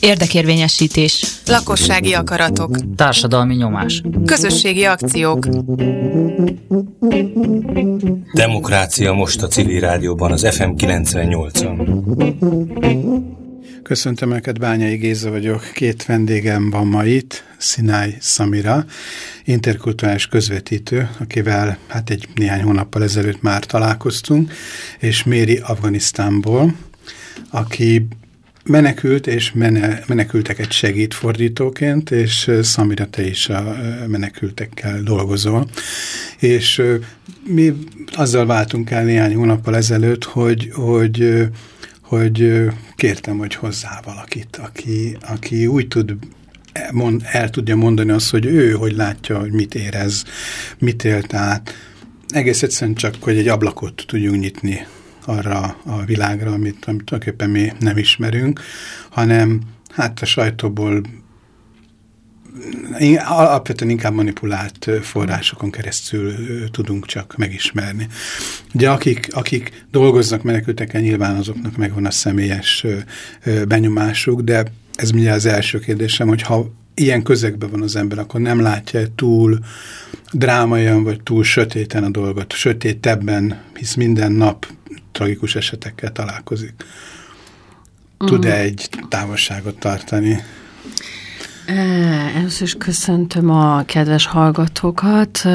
Érdekérvényesítés. Lakossági akaratok. Társadalmi nyomás. Közösségi akciók. Demokrácia most a civil rádióban, az FM 98-on. Köszöntöm Önöket, Bányai Géza vagyok. Két vendégem van ma itt, Sinai Samira, interkulturális közvetítő, akivel hát egy néhány hónappal ezelőtt már találkoztunk, és Méri Afganisztánból, aki menekült, és mene, menekülteket segít fordítóként, és Samira, te is a menekültekkel dolgozol. És mi azzal váltunk el néhány hónappal ezelőtt, hogy, hogy, hogy kértem, hogy hozzá valakit, aki, aki úgy tud mond, el tudja mondani azt, hogy ő hogy látja, hogy mit érez, mit élt át. Egész egyszerűen csak, hogy egy ablakot tudjunk nyitni arra a világra, amit, amit tulajdonképpen mi nem ismerünk, hanem hát a sajtóból alapvetően inkább manipulált forrásokon keresztül tudunk csak megismerni. Ugye akik, akik dolgoznak menekülteken, nyilván azoknak megvan a személyes benyomásuk, de ez mindjárt az első kérdésem, hogy ha ilyen közegben van az ember, akkor nem látja túl drámaian, vagy túl sötéten a dolgot, sötétebben, hisz minden nap tragikus esetekkel találkozik. Tud-e uh-huh. egy távolságot tartani? Először is köszöntöm a kedves hallgatókat.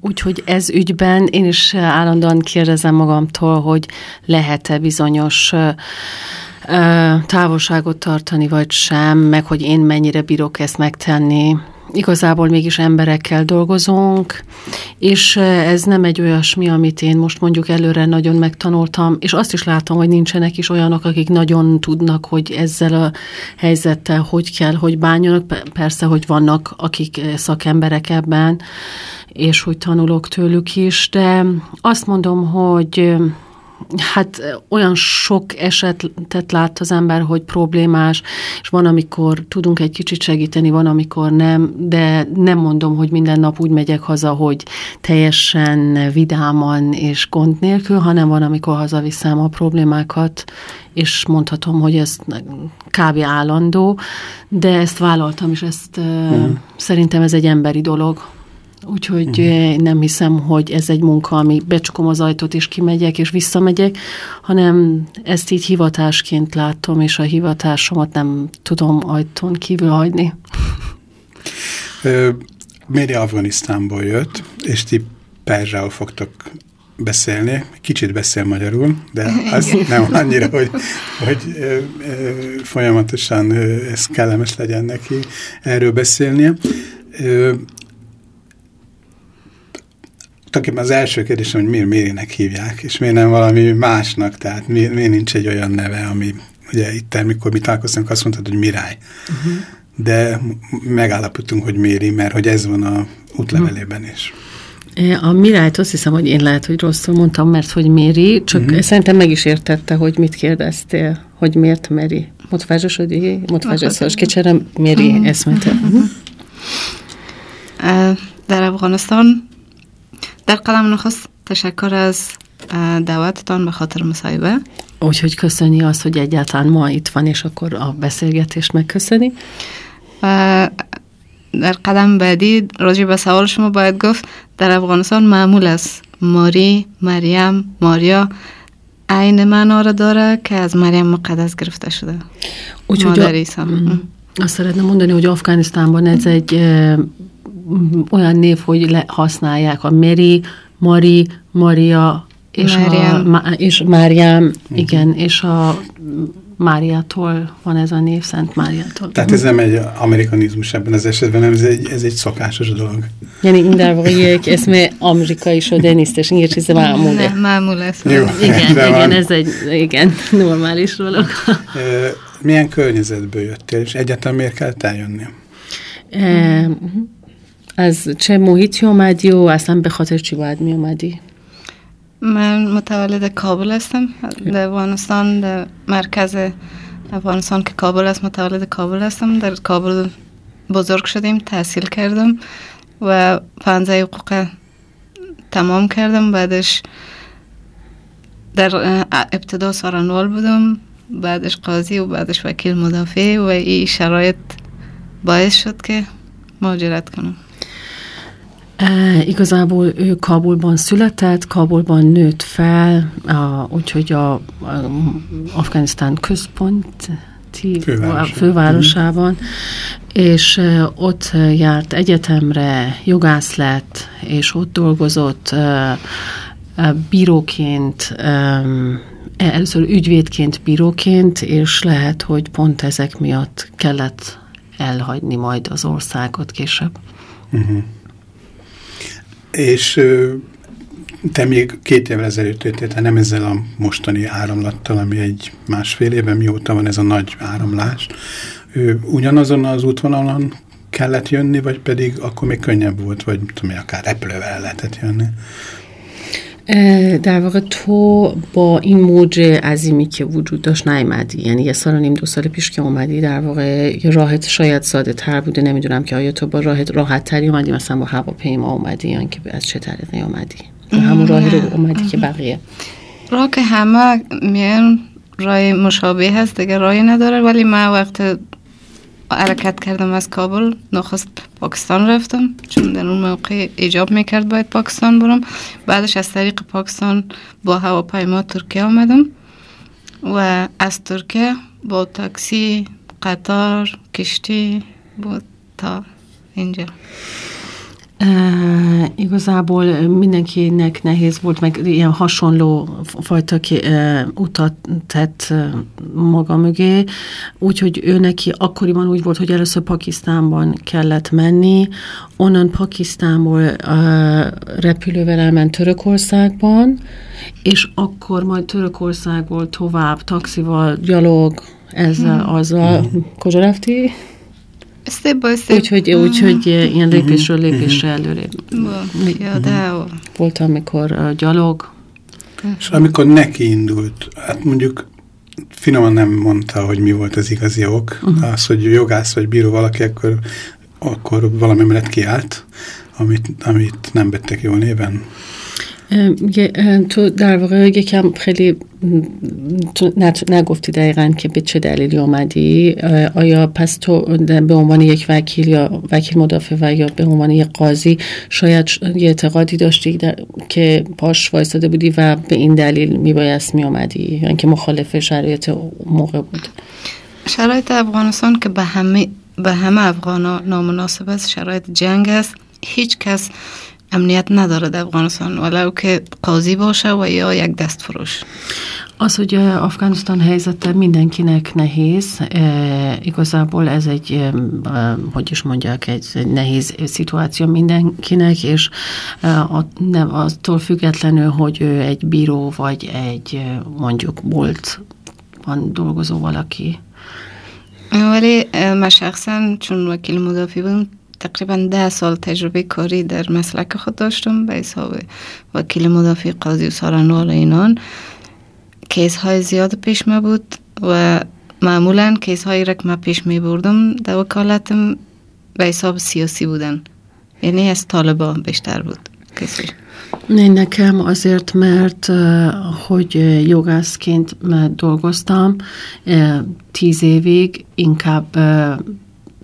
Úgyhogy ez ügyben én is állandóan kérdezem magamtól, hogy lehet-e bizonyos távolságot tartani, vagy sem, meg hogy én mennyire bírok ezt megtenni igazából mégis emberekkel dolgozunk, és ez nem egy olyasmi, amit én most mondjuk előre nagyon megtanultam, és azt is látom, hogy nincsenek is olyanok, akik nagyon tudnak, hogy ezzel a helyzettel hogy kell, hogy bánjanak. Persze, hogy vannak, akik szakemberek ebben, és hogy tanulok tőlük is, de azt mondom, hogy hát olyan sok esetet lát az ember, hogy problémás, és van, amikor tudunk egy kicsit segíteni, van, amikor nem, de nem mondom, hogy minden nap úgy megyek haza, hogy teljesen vidáman és gond nélkül, hanem van, amikor hazaviszem a problémákat, és mondhatom, hogy ez kb. állandó, de ezt vállaltam, és ezt mm. szerintem ez egy emberi dolog. Úgyhogy uh-huh. nem hiszem, hogy ez egy munka, ami becsukom az ajtót, és kimegyek, és visszamegyek, hanem ezt így hivatásként látom, és a hivatásomat nem tudom ajtón kívül hagyni. Méri Afganisztánból jött, és ti Perzsául fogtok beszélni, kicsit beszél magyarul, de az nem annyira, hogy, hogy ö, ö, folyamatosan ö, ez kellemes legyen neki erről beszélnie. Ö, tulajdonképpen az első kérdésem, hogy miért Mérinek hívják, és miért nem valami másnak, tehát miért, miért nincs egy olyan neve, ami ugye itt, amikor mi találkoztunk, azt mondtad, hogy Mirály. Uh -huh. De megállapodtunk, hogy Méri, mert hogy ez van a útlevelében is. A Mirályt azt hiszem, hogy én lehet, hogy rosszul mondtam, mert hogy Méri, csak uh -huh. szerintem meg is értette, hogy mit kérdeztél, hogy miért Meri. Motvázsos, hogy motvázsos, hogy szóval kicserem Méri eszmete. Uh -huh. Uh -huh. Uh, de van aztán در قلم نخست تشکر از دعوتتان به خاطر مصاحبه. Úgyhogy köszöni azt, hogy egyáltalán ma itt van, és akkor a beszélgetést megköszöni. در قدم بعدی راجع به سوال شما باید گفت در افغانستان معمول است. ماری، مریم، ماریا عین معنا را داره که از مریم مقدس گرفته شده. Úgyhogy a, mm, azt szeretném mondani, hogy Afganisztánban ez egy olyan név, hogy le, használják a Mary, Mari, Maria, és, Máriám. a, és Máriám, uh-huh. igen, és a Máriától van ez a név, Szent Máriától. Tehát ez nem egy amerikanizmus ebben az esetben, nem, ez egy, ez egy szokásos dolog. Yani in der Vajék, ez mi amerikai sodenist, és ingyenes ez mámule. Mámule. Igen, igen, van. ez egy igen, normális dolog. Milyen környezetből jöttél, és egyáltalán miért kellett eljönni? Uh, از چه محیطی اومدی و اصلا به خاطر چی باید می اومدی؟ من متولد کابل هستم. در افغانستان در مرکز افغانستان که کابل است متولد کابل هستم. در کابل بزرگ شدیم تحصیل کردم و پنزه حقوق تمام کردم. بعدش در ابتدا سارنوال بودم بعدش قاضی و بعدش وکیل مدافع و این شرایط باعث شد که مهاجرت کنم. E, igazából ő Kabulban született, Kabulban nőtt fel, a, úgyhogy a, a Afganisztán központ Fővárosa. fővárosában, és ott járt egyetemre, jogász lett, és ott dolgozott bíróként, először ügyvédként, bíróként, és lehet, hogy pont ezek miatt kellett elhagyni majd az országot később. Uh-huh. És te még két évvel ezelőtt jöttél, nem ezzel a mostani áramlattal, ami egy másfél éve, mióta van ez a nagy áramlás. Ugyanazon az útvonalon kellett jönni, vagy pedig akkor még könnyebb volt, vagy tudom, akár repülővel lehetett jönni? در واقع تو با این موج عظیمی که وجود داشت نیومدی. یعنی یه سال و نیم دو سال پیش که اومدی در واقع یه راحت شاید ساده تر بوده. نمی‌دونم که آیا تو با راحت راحت تری اومدی مثلا با هواپیما اومدی یا که از چه طریقی اومدی؟ همون راهی رو اومدی که بقیه. راه که همه میان راه مشابه هست دیگه راهی نداره. ولی من وقت حرکت کردم از کابل نخست پاکستان رفتم چون در اون موقع ایجاب می‌کرد باید پاکستان برم. بعدش از طریق پاکستان با هواپیما ترکیه آمدم و از ترکیه با تاکسی قطار کشتی بود تا اینجا. Uh, igazából mindenkinek nehéz volt, meg ilyen hasonló fajta uh, utat tett uh, maga mögé, úgyhogy ő neki akkoriban úgy volt, hogy először Pakisztánban kellett menni, onnan Pakisztánból uh, repülővel elment Törökországban, és akkor majd Törökországból tovább taxival, gyalog, ezzel, hmm. azzal, hmm. Kozsarafti? Step by step. Úgyhogy, úgyhogy ilyen lépésről lépésre előre. Ja, de Volt, amikor a gyalog. És amikor neki indult, hát mondjuk finoman nem mondta, hogy mi volt az igazi ok. Uh-huh. Az, hogy jogász vagy bíró valaki, akkor, akkor valami mellett kiállt, amit, amit nem vettek jól néven. تو در واقع یکم خیلی نگفتی دقیقا که به چه دلیلی آمدی آیا پس تو به عنوان یک وکیل یا وکیل مدافع و یا به عنوان یک قاضی شاید یه اعتقادی داشتی که پاش وایستاده بودی و به این دلیل میبایست میآمدی یعنی که مخالف شرایط موقع بود؟ شرایط افغانستان که به همه به همه افغان نامناسب است شرایط جنگ است. هیچ کس امنیت نداره در افغانستان ولو که قاضی باشه و یا یک دست فروش Az, hogy Afganisztán helyzete mindenkinek nehéz, e, igazából ez egy, e, hogy is mondják, egy nehéz szituáció mindenkinek, és a, nem, attól függetlenül, hogy ő egy bíró, vagy egy mondjuk boltban dolgozó valaki. ولی من شخصا چون وکیل مدافع بودم تقریبا ده سال تجربه کاری در مسلک خود داشتم به حساب وکیل مدافع قاضی و سارنوال اینان. کیس های زیاد پیش می بود و معمولا کیس هایی را که من پیش می بردم در وکالتم به حساب سیاسی بودن. یعنی از طالبا بیشتر بود کسی. Nekem azért, mert hogy jogászként dolgoztam tíz évig, inkább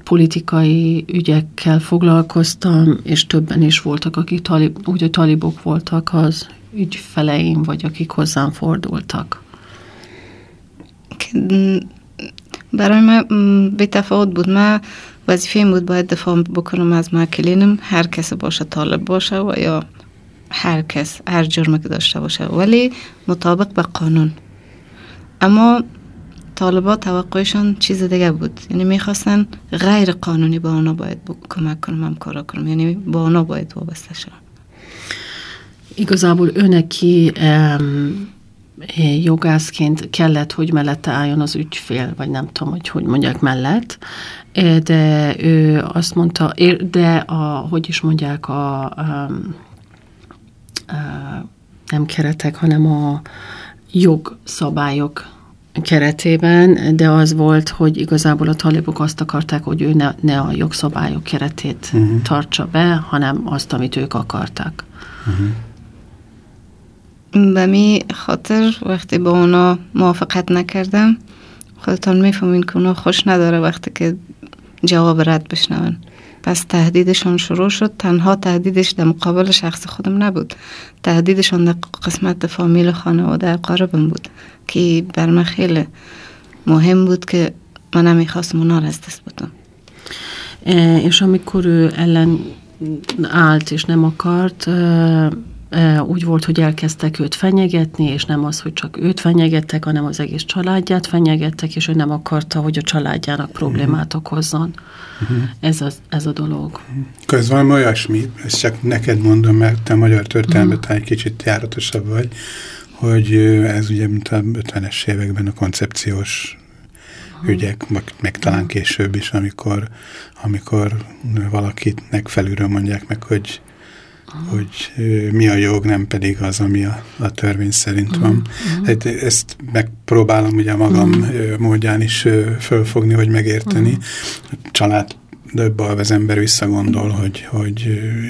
politikai ügyekkel foglalkoztam, és többen is voltak, akik talib, úgy, hogy talibok voltak az ügyfeleim, vagy akik hozzám fordultak. برای من به تفاوت بود من وظیفه بود باید دفاع بکنم از مکلینم هر کس باشه طالب باشه و یا هر کس هر جرم که داشته باشه ولی مطابق به قانون اما طالبا توقعشان چیز دیگه بود یعنی میخواستن غیر قانونی با اونا باید کمک کنم هم کارا کنم یعنی با اونا باید وابسته شدم Igazából ő neki um, jogászként kellett, hogy mellette álljon az ügyfél, vagy nem tudom, hogy hogy mondják mellett, de ő azt mondta, de a, hogy is mondják, a, a, a nem keretek, hanem a jogszabályok keretében, de az volt, hogy igazából a talibok azt akarták, hogy ő ne, ne a jogszabályok keretét uh-huh. tartsa be, hanem azt, amit ők akartak. Uh-huh. به می خاطر وقتی با اونا موافقت نکردم خودتان میفهمین که اونا خوش نداره وقتی که جواب رد بشنون پس تهدیدشان شروع شد. تنها تهدیدش در مقابل شخص خودم نبود. تهدیدشان در قسمت فامیل خانواده اقاربم بود که بر من خیلی مهم بود که من نمی‌خواستم اونا را از دست بدم. És amikor ő ellen állt úgy volt, hogy elkezdtek őt fenyegetni, és nem az, hogy csak őt fenyegettek, hanem az egész családját fenyegettek, és ő nem akarta, hogy a családjának problémát okozzon. Uh-huh. Ez, a, ez a dolog. Ez valami olyasmi, ezt csak neked mondom, mert te magyar történelmet uh-huh. egy kicsit járatosabb vagy, hogy ez ugye, mint a 50-es években a koncepciós ügyek, meg, meg talán később is, amikor, amikor valakinek felülről mondják meg, hogy hogy mi a jog, nem pedig az, ami a, a törvény szerint van. Uh -huh. Hát ezt megpróbálom ugye magam -huh. módján is fölfogni, vagy megérteni. Uh -huh. Család döbbal az ember visszagondol, hogy, hogy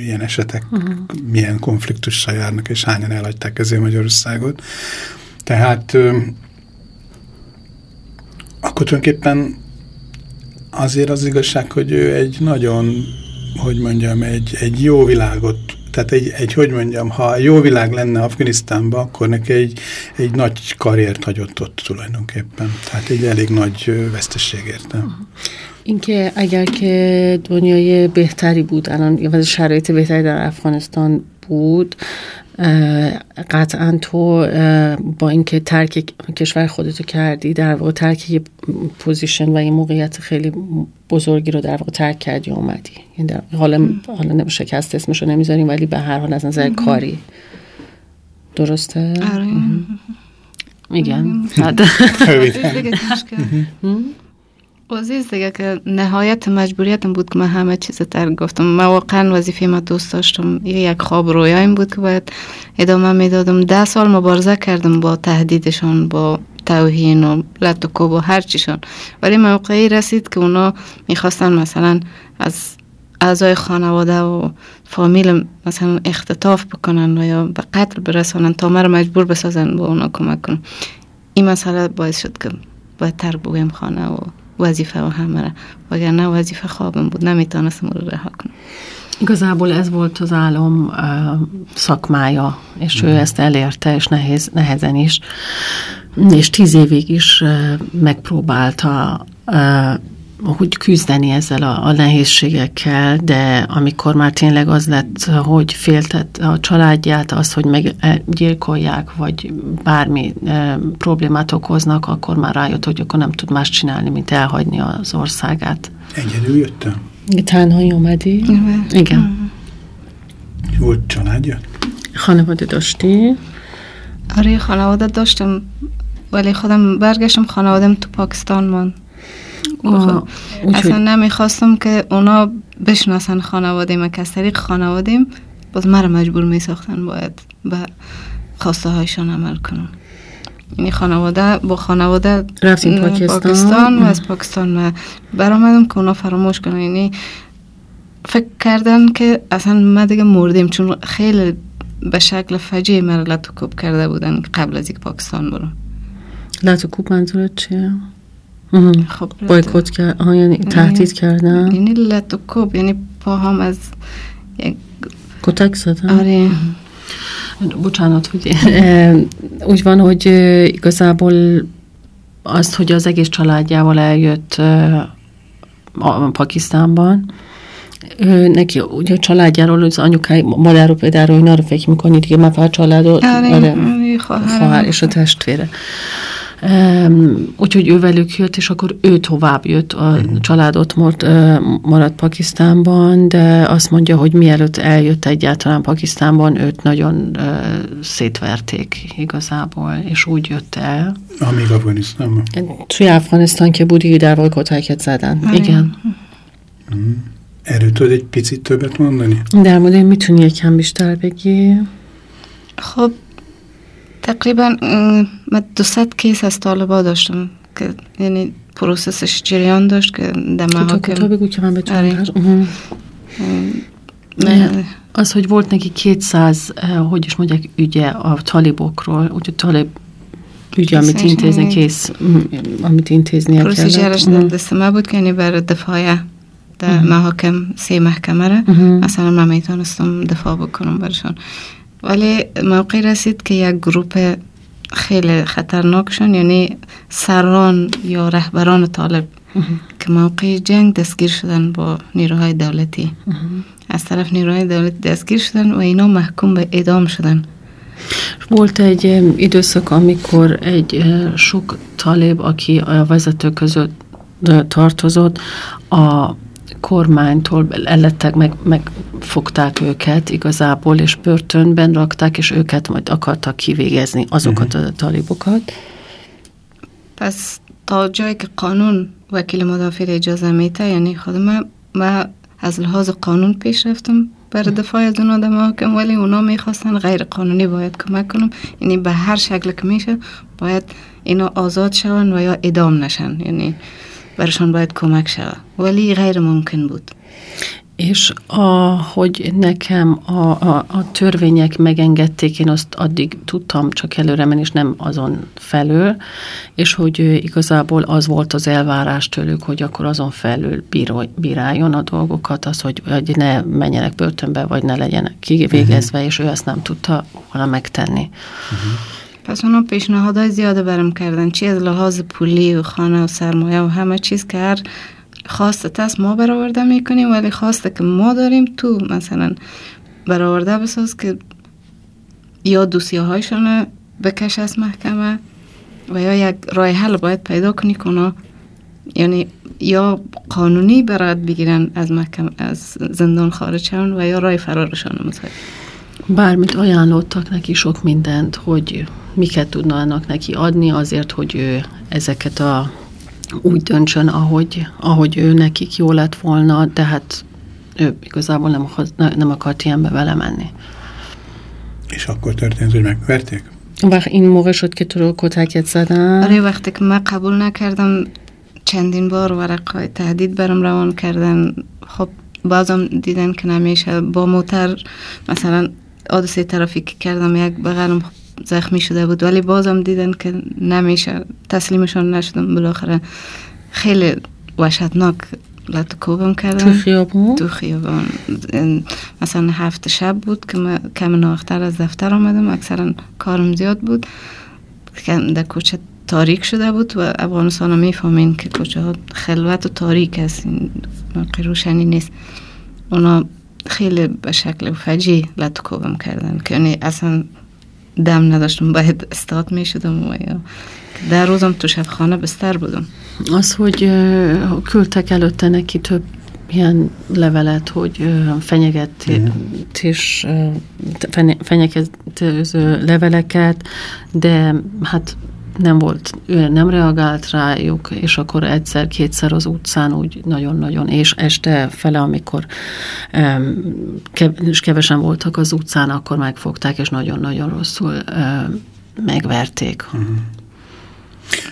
ilyen esetek -huh. milyen konfliktussal járnak, és hányan elhagyták ezért Magyarországot. Tehát akkor tulajdonképpen azért az igazság, hogy ő egy nagyon, hogy mondjam, egy, egy jó világot tehát egy, egy, hogy mondjam, ha jó világ lenne Afganisztánban, akkor neki egy, egy nagy karriert hagyott ott tulajdonképpen. Tehát egy elég nagy vesztesség érte. اینکه اگر که دنیای بهتری بود الان یا شرایط بهتری در افغانستان بود قطعا تو با اینکه ترک کشور خودتو کردی در واقع ترک یه پوزیشن و یه موقعیت خیلی بزرگی رو در واقع ترک کردی اومدی. یعنی در حالا حالا شکست اسمشو نمی‌ذاریم ولی به هر حال از نظر کاری. درسته؟ آره. میگن عزیز دیگه که نهایت مجبوریتم بود که من همه چیز تر گفتم. من واقعا وظیفه ما دوست داشتم. یک خواب رویایم بود که باید ادامه می‌دادم. ده سال مبارزه کردم با تهدیدشان با توهین و لطکوب و هر چیشان. ولی موقعی رسید که اونا می‌خواستن مثلا از اعضای خانواده و فامیل مثلا اختطاف بکنن و یا به قتل برسانن تا مرا مجبور بسازن با اونا کمک کنم این مسئله باعث شد که باید ترک بگویم خانه و وظیفه و همه وگرنه وظیفه خوابم بود نمیتونستم رو رها کنم Igazából ez volt az álom uh, szakmája, és mm. ő ezt elérte, és nehéz, nehezen is. És tíz évig is uh, megpróbálta uh, hogy küzdeni ezzel a, a nehézségekkel, de amikor már tényleg az lett, hogy féltett a családját, az, hogy meggyilkolják, vagy bármi e, problémát okoznak, akkor már rájött, hogy akkor nem tud más csinálni, mint elhagyni az országát. Egyedül jöttem? تنهایی اومدی؟ Igen. Volt családja? خانواده داشتی؟ آره خانواده داشتم ولی خودم برگشتم خانوادم تو پاکستان ماند اصلا نمی‌خواستم که اونا بشناسن خانواده ما. که از طریق خانوادیم باز مرا مجبور میساختن باید به خواسته هایشان عمل کنم یعنی خانواده با خانواده رفتیم پاکستان, پاکستان و از پاکستان برآمدم که اونا فراموش کنن. یعنی فکر کردن که اصلا ما دیگه مردیم. چون خیلی به شکل فجیع مرا لطو کرده بودن قبل از یک پاکستان برم لطو کوب منظورت چیه؟ خب بایکوت کرد آها یعنی تهدید کردن یعنی لتوکوب یعنی پاهام از یک کتک زدن آره Bocsánat, hogy úgy van, hogy igazából azt, از az egész családjával eljött a Pakisztánban, ő, neki ugye a családjáról, az anyukáj, madáról például, hogy arra fékik, mikor annyit már a családot, a, a, a, a, a, a, a, Um, úgyhogy ő velük jött, és akkor ő tovább jött, a mhm. uh-huh. család ott mort, maradt Pakisztánban, de azt mondja, hogy mielőtt eljött egyáltalán Pakisztánban, őt nagyon uh, szétverték igazából, és úgy jött el. Amíg Afganisztánban? Tuya Afganisztán ki Budi Idával Kotály Kedzádán. Igen. Mm. Erről tudod egy picit többet mondani? De elmondani, mit tudnék, nem is telbegi. خب تقریبا من دو ست کیس از طالبا داشتم که یعنی پروسسش جریان داشت که در محاکم کوتاه بگو که من بتونم az, hogy volt neki 200, hogy is mondják, ügye a talibokról, úgyhogy talib ügy, amit intézni kész, amit intéznie kellett. پروسیجرش در دست ما بود که یعنی برای دفاع در محاکم سه محکمه را اصلا من میتونستم دفاع بکنم برشان ولی موقعی رسید که یک گروپ خیلی خطرناکشون یعنی سران یا رهبران طالب که موقع جنگ دستگیر شدن با نیروهای دولتی. از طرف نیروهای دولتی دستگیر شدن و اینا محکوم به اعدام شدن. Volt egy időszak, amikor egy sok talib, aki a vezető között tartozott, a kormánytól ellettek, meg, megfogták őket igazából, és börtönben rakták, és őket majd akartak kivégezni, azokat uh-huh. a talibokat. پس تا جایی که قانون وکیل مدافع اجازه میته یعنی خودم ما از لحاظ قانون پیش رفتم بر دفاع از اون آدم حاکم ولی اونا می‌خواستن غیر قانونی باید کمک کنم یعنی به هر شکل که میشه باید اینا آزاد شون و یا ادام نشن یعنی برشان باید کمک شود ولی غیر ممکن بود És a, hogy nekem a, a, a törvények megengedték, én azt addig tudtam csak előre menni, és nem azon felül, és hogy igazából az volt az elvárás tőlük, hogy akkor azon felül bíró, bíráljon a dolgokat, az, hogy, hogy ne menjenek börtönbe, vagy ne legyenek kivégezve, uh-huh. és ő ezt nem tudta volna megtenni. Uh-huh. پس اونا پیشنهادهای زیاده برم کردن. چی از لحاظ پولی و خانه و سرمایه و همه چیز که هر خواست است ما برآورده می‌کنیم ولی خواسته که ما داریم تو مثلا برآورده بساز که یا دوسیه هایشان بکش از محکمه و یا یک رای حل باید پیدا کنی که یعنی یا قانونی برات بگیرن از محکم از زندان خارج شون و یا raj فرارشان مثلا Bármit ajánlottak neki sok mindent, hogy miket tudnának neki adni azért, hogy ő ezeket a úgy döntsön, ahogy, ahogy ő nekik jó lett volna, de hát ő igazából nem, nem akart ilyenbe vele menni. És akkor történt, hogy megverték? وقت این موقع شد که تو رو کتکت زدن آره وقتی که من قبول نکردم چندین بار ورقای تهدید برم روان کردن خب بازم دیدن که نمیشه با موتر مثلا حادثه ترافیکی کردم یک بغلم زخمی شده بود. ولی بازم دیدن که نمیشه تسلیمشان نشدم. بالاخره خیلی وحشتناک لطکوبم کردن تو خیابون؟ تو خیابون. مثلا هفت شب بود که من کم ناختر از دفتر آمدم. اکثرا کارم زیاد بود. در کوچه تاریک شده بود و افغانستان رو می‌فهمین که کوچه ها خلوت و تاریک است روشنی نیست. اونا خیلی به شکل فجی لطکوبم کردن که یعنی اصلا دم نداشتم باید استاد می شدم و یا در روزم تو شبخانه بستر بودم Az, hogy uh, küldtek előtte neki több ilyen levelet, hogy uh, fenyegetés, uh, fenyegető leveleket, de hát nem volt, ő nem reagált rájuk, és akkor egyszer-kétszer az utcán úgy nagyon-nagyon, és este fele, amikor és kevesen voltak az utcán, akkor megfogták, és nagyon-nagyon rosszul megverték. Uh-huh.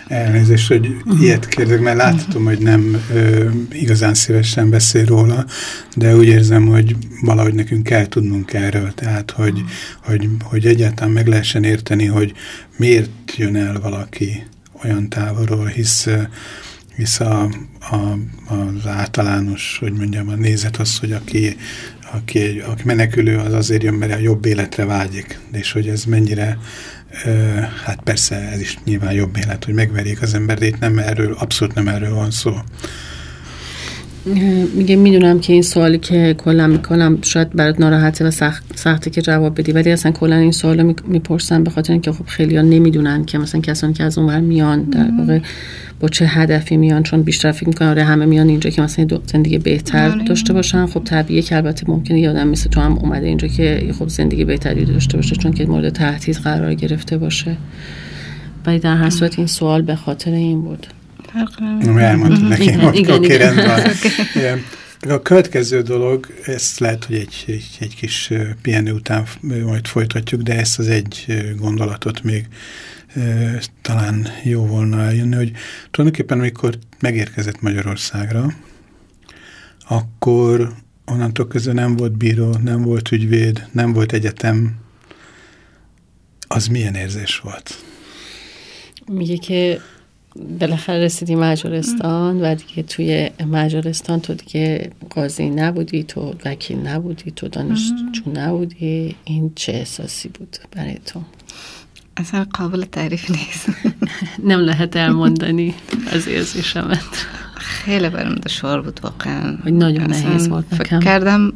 Elnézést, hogy uh-huh. ilyet kérdek, mert láthatom, hogy nem ö, igazán szívesen beszél róla, de úgy érzem, hogy valahogy nekünk kell tudnunk erről, tehát hogy, uh-huh. hogy, hogy egyáltalán meg lehessen érteni, hogy miért jön el valaki olyan távolról, hisz, hisz a, a, az általános, hogy mondjam, a nézet az, hogy aki, aki, aki menekülő, az azért jön, mert a jobb életre vágyik, és hogy ez mennyire hát persze ez is nyilván jobb élet, hogy megverjék az ember, de itt nem erről, abszolút nem erről van szó. میگه می‌دونم که این سوالی که کلا می‌کنم شاید برات ناراحته و سخت سخته که جواب بدی ولی اصلا کلا این سوالو می‌پرسن به خاطر اینکه خب خیلی ها نمی‌دونن که مثلا کسانی که از اونور میان در واقع با چه هدفی میان چون بیشتر فکر می‌کنن آره همه میان اینجا که مثلا زندگی بهتر آره. داشته باشن. خب طبیعیه که البته ممکنه یادم مثل تو هم اومده اینجا که خب زندگی بهتری داشته باشه چون که مورد تهدید قرار گرفته باشه. ولی در هر صورت این سوال به خاطر این بود. Elmondtam nekem, hogy igen, oké, okay, rendben. A következő dolog, ezt lehet, hogy egy, egy, egy kis pihenő után majd folytatjuk, de ezt az egy gondolatot még talán jó volna eljönni, hogy tulajdonképpen amikor megérkezett Magyarországra, akkor onnantól közül nem volt bíró, nem volt ügyvéd, nem volt egyetem. Az milyen érzés volt? میگه که بالاخره رسیدی مجارستان و دیگه توی مجارستان تو دیگه قاضی نبودی تو وکیل نبودی تو دانشجو نبودی. این چه احساسی بود برای تو؟ اصلا قابل تعریف نیست. nem lehet elmondani az érzésemet. خیلی برام دشوار بود واقعا. فکر. کردم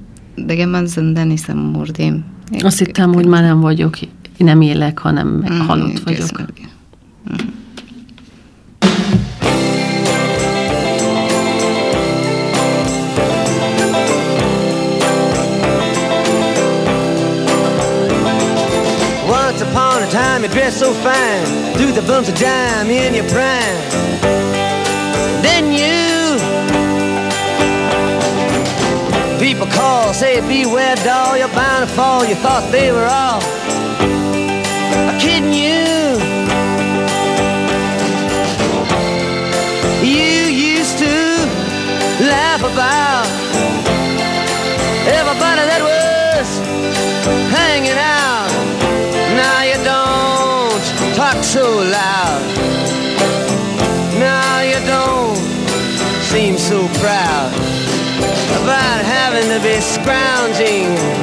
دیگه من زنده نیستم مردیم. Azt hittem, hogy már nem vagyok, nem élek, hanem meg Time you dressed so fine, threw the bumps of dime in your prime. Then you people call, say beware doll, you're bound to fall. You thought they were all nervous scrounging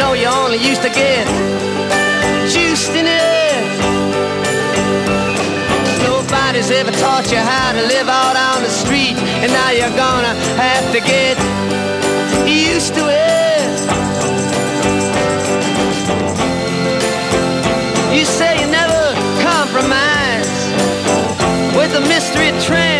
know you only used to get juiced in it. Nobody's ever taught you how to live out on the street, and now you're gonna have to get used to it. You say you never compromise with a mystery tramp,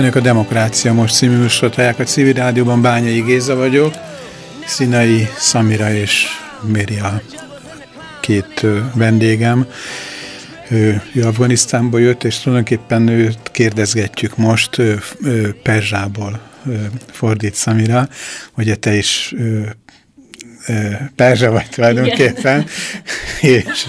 Önök a Demokrácia Most című műsorot hallják a civil rádióban, Bányai Géza vagyok, Színai Szamira és Méria két vendégem. Ő, ő Afganisztánból jött, és tulajdonképpen őt kérdezgetjük most Perzsából fordít Szamira, hogy te is perzsa vagy tulajdonképpen, és,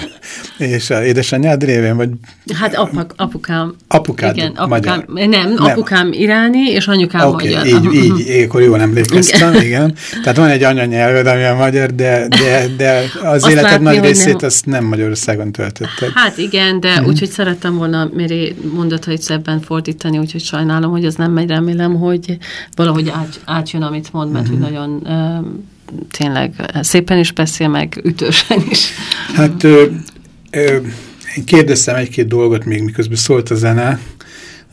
és a édesanyád révén, vagy Hát apak, apukám. Apukád igen, apukám, magyar. Nem, Nem. apukám iráni, és anyukám Oké, magyar. így, Aha, így, így, akkor jól emlékeztem, igen. igen. Tehát van egy anyanyelved, ami a magyar, de, de, de az Azt életed látni, nagy részét nem- azt nem Magyarországon töltötted. Hát igen, de Mhm. úgyhogy szerettem volna Miri mondatait szebben fordítani, úgyhogy sajnálom, hogy ez nem megy, remélem, hogy valahogy át, átjön, amit mond, mert Mhm. hogy nagyon ö, tényleg szépen is beszél, meg ütősen is. Hát ö, ö, én kérdeztem egy-két dolgot még, miközben szólt a zene,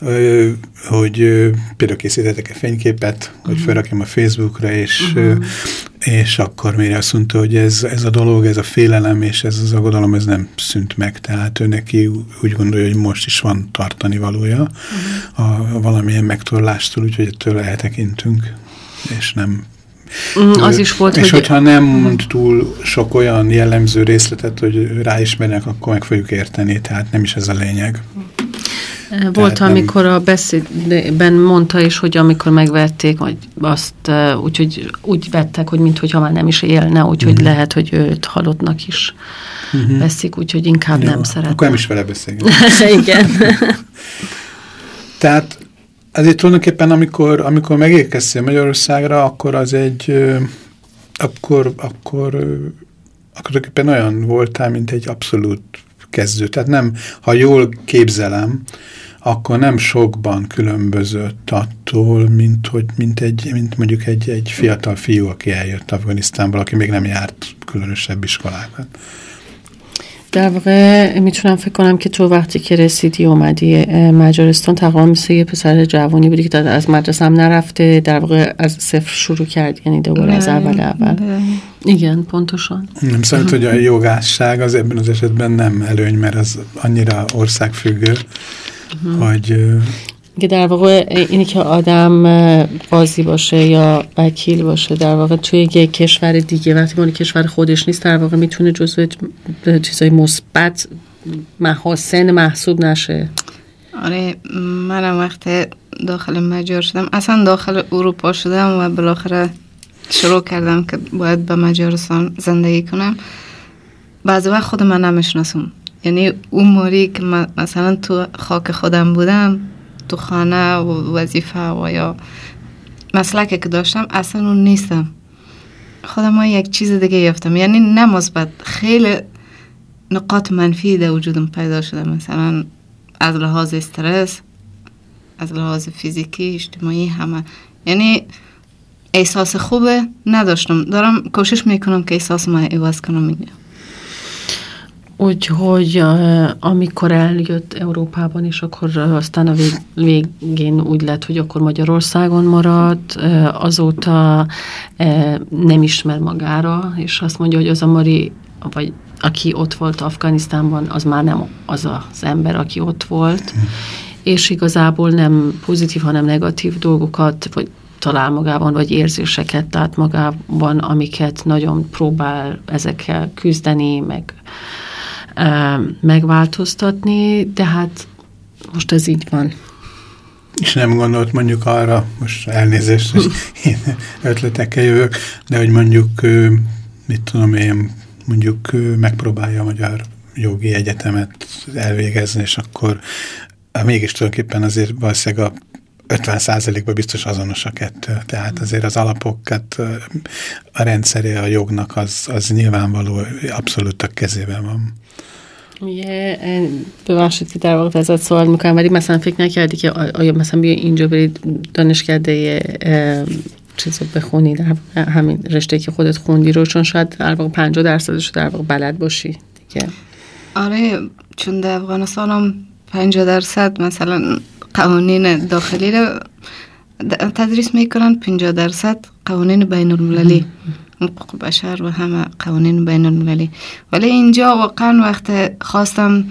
ö, hogy ö, például készítettek egy fényképet, hogy felrakjam a Facebookra, és, ö, és akkor mire azt mondta, hogy ez, ez a dolog, ez a félelem és ez az aggodalom, ez nem szűnt meg, tehát ő neki úgy gondolja, hogy most is van tartani valója a, a valamilyen megtorlástól, úgyhogy ettől eltekintünk, és nem Mm, Az is volt, és hogy... hogyha nem mond túl sok olyan jellemző részletet, hogy ráismernek, akkor meg fogjuk érteni, tehát nem is ez a lényeg. Volt, Tehát nem- amikor a beszédben mondta is, hogy amikor megvették, vagy azt uh, úgyhogy úgy vettek, hogy mintha már nem is élne, úgyhogy Mhm. lehet, hogy őt halottnak is veszik, úgyhogy inkább Jó, nem szeret. Akkor nem is vele beszélgetünk. Igen. Tehát ezért tulajdonképpen, amikor, amikor megérkeztél Magyarországra, akkor az egy, akkor, akkor, akkor tulajdonképpen olyan voltál, mint egy abszolút kezdő. Tehát nem, ha jól képzelem, akkor nem sokban különbözött attól, mint, hogy, mint, egy, mint mondjuk egy, egy fiatal fiú, aki eljött Afganisztánból, aki még nem járt különösebb iskolákat. در واقع می‌تونم فکر کنم که تو وقتی که رسیدی اومدی مجارستان تقریبا مثل یه پسر جوانی بودی که از مدرسه هم نرفته در واقع از صفر شروع کردی یعنی دوباره از اول اول. igen pontosan. Nem számít, hogy a jogásság az ebben az esetben nem előny, mert az annyira országfüggő, hogy ö, که در واقع اینی که آدم قاضی باشه یا وکیل باشه در واقع توی یک کشور دیگه وقتی مال کشور خودش نیست در واقع می‌تونه جزو چیزای مثبت محاسن محسوب نشه. آره منم وقتی داخل مجار شدم. اصلا داخل اروپا شدم و بالاخره شروع کردم که باید به مجارستان زندگی کنم. بعضی وقت خود من نمی‌شناسم. یعنی اون موری که مثلا تو خاک خودم بودم تو خانه و وظیفه و یا مسلکی که داشتم اصلا اون نیستم. خودم ما یک چیز دیگه یافتم. یعنی نه مثبت خیلی نقاط منفی در وجودم پیدا شده. مثلا از لحاظ استرس از لحاظ فیزیکی اجتماعی همه. یعنی احساس خوبه نداشتم. دارم کوشش می‌کنم که احساس ما عوض کنم. اینجا Úgyhogy amikor eljött Európában, és akkor aztán a vég, végén úgy lett, hogy akkor Magyarországon maradt, azóta nem ismer magára, és azt mondja, hogy az a Mari, vagy aki ott volt Afganisztánban, az már nem az az ember, aki ott volt, és igazából nem pozitív, hanem negatív dolgokat, vagy talál magában, vagy érzéseket tehát magában, amiket nagyon próbál ezekkel küzdeni, meg megváltoztatni, de hát most ez így van. és nem gondolt mondjuk arra, most elnézést, hogy én ötletekkel jövök, de hogy mondjuk, mit tudom én, mondjuk megpróbálja a Magyar Jogi Egyetemet elvégezni, és akkor mégis tulajdonképpen azért valószínűleg a 50%-ban biztos azonos a kettő. Tehát azért az alapokat, a rendszeré a jognak az, az nyilvánvaló, abszolút a kezében van. اه، ببخشید که در واقع ازت سوال می‌کنم ولی مثلا فکر نکردی که آیا مثلا بیا اینجا بری دانشکده چیز رو بخونی در همین رشته که خودت خوندی رو چون شاید در واقع 50 درصدش رو در واقع بلد باشی دیگه آره چون در افغانستان هم 50 درصد مثلا قوانین داخلی رو تدریس می‌کنن 50 درصد قوانین بین المللی حقوق بشر و همه قوانین بین المللی ولی اینجا واقعا وقت خواستم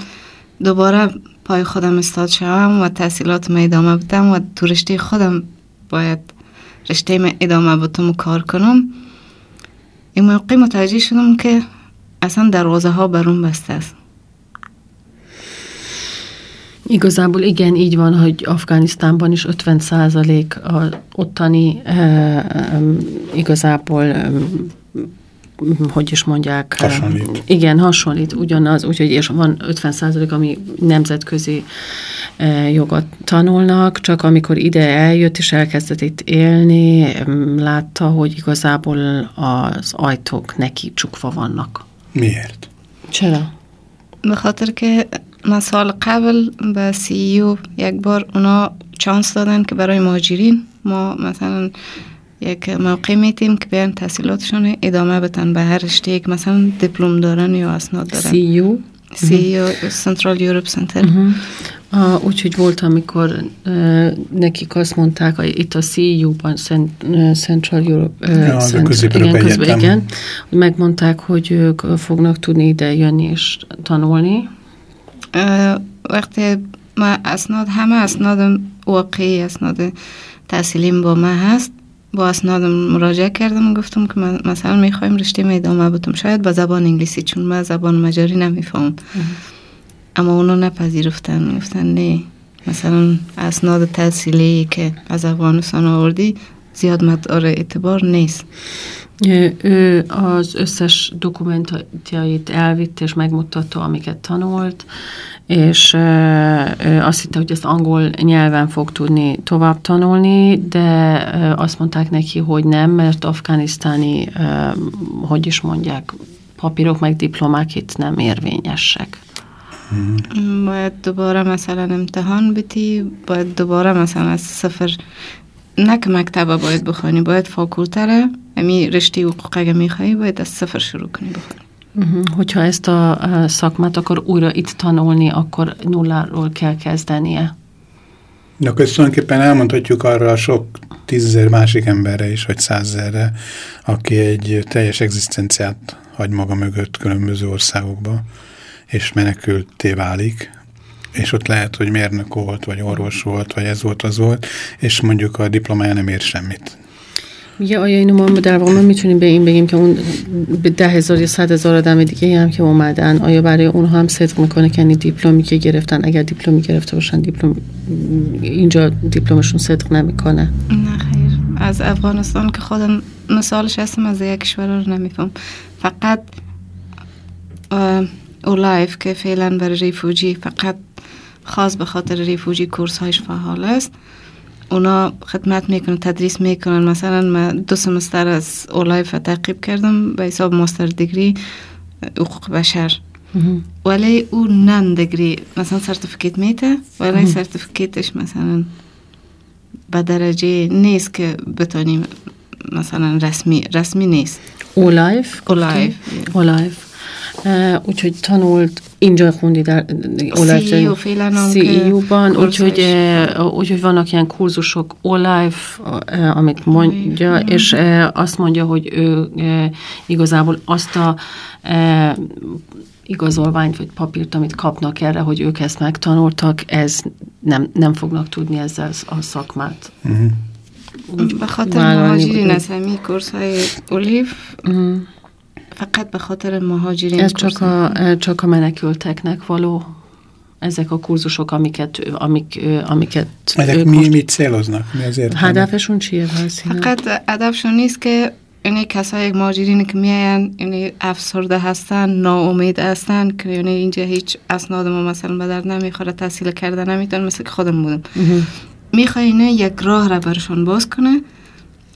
دوباره پای خودم استاد شوم و تحصیلات ما ادامه بدم و تو رشته خودم باید رشته ما ادامه بدم و کار کنم. این موقع متوجه شدم که اصلا دروازه ها برون بسته است. Igazából igen, így van, hogy Afganisztánban is 50 százalék a ottani eh, em, igazából em, hogy is mondják? eh, Hasonlít. Igen, hasonlít, ugyanaz, úgyhogy és van 50 százalék, ami nemzetközi eh, jogot tanulnak, csak amikor ide eljött és elkezdett itt élni, em, látta, hogy igazából az ajtók neki csukva vannak. Miért? Csere? به خاطر که من سال قبل به سی او یک بار اونا چانس دادن که برای ماجرین ما مثلا یک موقع میتیم که بیان تحصیلاتشون ادامه بتن به هر رشته یک مثلا دیپلم دارن یا اسناد دارن. سی او سی او سنترال یورپ سنتر او چیج بولتا میکار نکی کاس منتک ایتا سی یو با سنترال یورپ اگن تانوانی؟ وقتی ما اسناد همه اسناد واقعی اسناد تحصیلیم با من هست. با اسنادم مراجعه کردم و گفتم که من مثلا می‌خوایم رشته ادامه بدم شاید با زبان انگلیسی چون من زبان مجاری نمی‌فهمم اما اونو نپذیرفتن. گفتن نه مثلا اسناد تحصیلی که از افغانستان آوردی زیاد مدار اعتبار نیست Ő, ő az összes dokumentájait elvitt és megmutatta, amiket tanult, és ö, azt hitte, hogy ezt angol nyelven fog tudni tovább tanulni, de ö, azt mondták neki, hogy nem, mert afganisztáni, ö, hogy is mondják, papírok meg diplomák itt nem érvényesek. باید دوباره مثلا امتحان بدی باید دوباره مثلا از صفر نه که مکتبه باید بخوانی باید فاکولتره امی رشته حقوق اگه میخوایی باید از صفر شروع کنی بخوانی Uh-huh. Hogyha ezt a ö, szakmát akar újra itt tanulni, akkor nulláról kell kezdenie. De akkor ezt tulajdonképpen elmondhatjuk arra a sok tízezer másik emberre is, vagy százezerre, aki egy teljes egzisztenciát hagy maga mögött különböző országokba, és menekülté válik, és ott lehet, hogy mérnök volt, vagy orvos volt, vagy ez volt, az volt, és mondjuk a diplomája nem ér semmit. میگه آیا اینو ما در واقع ما می‌تونیم به این بگیم که اون به ده هزار یا صد هزار آدم دیگه هم که اومدن آیا برای اونها هم صدق می‌کنه که یعنی دیپلمی که گرفتن اگر دیپلمی گرفته باشن دیپلم اینجا دیپلمشون صدق نمی‌کنه نه خیر از افغانستان که خودم مثالش هستم از یک کشور رو نمیفهم فقط اولایف که فعلا برای ریفوجی فقط خاص به خاطر ریفوجی کورس هایش فعال است. اونا خدمت می‌کنن تدریس می‌کنن. مثلا من دو سمستر از اولایف تعقیب کردم به حساب ماستر دیگری حقوق بشر. ولی او نن دیگری مثلا سرتیفیکیت میته ولی سرتیفیکیتش مثلا به درجه نیست که بتونیم مثلا رسمی رسمی نیست. اولایف اولایف اولایف úgyhogy tanult, اینجا خوندی در CEU félen, CEU-ban, kurzus úgyhogy, is. eh, úgyhogy vannak ilyen kurzusok Olife, eh, amit mondja, és eh, azt mondja, hogy ő eh, igazából azt a eh, igazolványt vagy papírt, amit kapnak erre, hogy ők ezt megtanultak, ez nem, nem fognak tudni ezzel a szakmát. úgy به خاطر vállalni, مهاجرین vagy- از همین کورس های اولیف Mhm. فقط به خاطر مهاجرین Ez کورس csak a, csak a menekülteknek való ezek a kurzusok, amiket, amik, amiket Ezek mi, most... mit céloznak? Mi az értelme? هدفشون چیه حسینه؟ فقط هدفشون نیست که یعنی کسای مهاجرینی که میاین یعنی افسرده هستن ناامید هستن که یعنی اینجا هیچ اسناد ما مثلا به درد نمی‌خوره تحصیل کرده نمیتون مثل که خودم بودم میخواینه یک راه را برشان باز کنه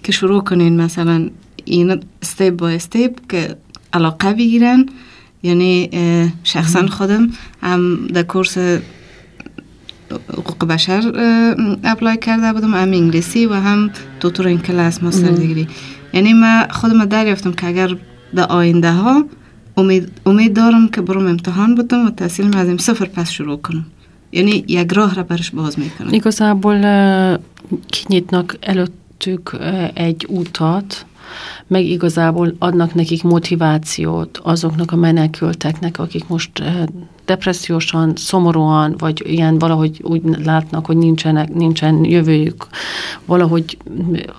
که شروع کنین مثلا این استیپ با استیپ که علاقه بگیرن. یعنی شخصا خودم هم در کورس حقوق بشر اپلای کرده بودم هم انگلیسی و هم توتورین کلاس ماستر دیگری. یعنی من خودم دریافتم که اگر در آینده ها امید, امید دارم که برم امتحان بدم و تحصیل از این صفر پس شروع کنم. یعنی یک راه را برش باز می‌کنم. Igazából kinyitnak előttük egy utat, meg igazából adnak nekik motivációt azoknak a menekülteknek, akik most eh, depressziósan, szomorúan, vagy ilyen valahogy úgy látnak, hogy nincsenek, nincsen jövőjük, valahogy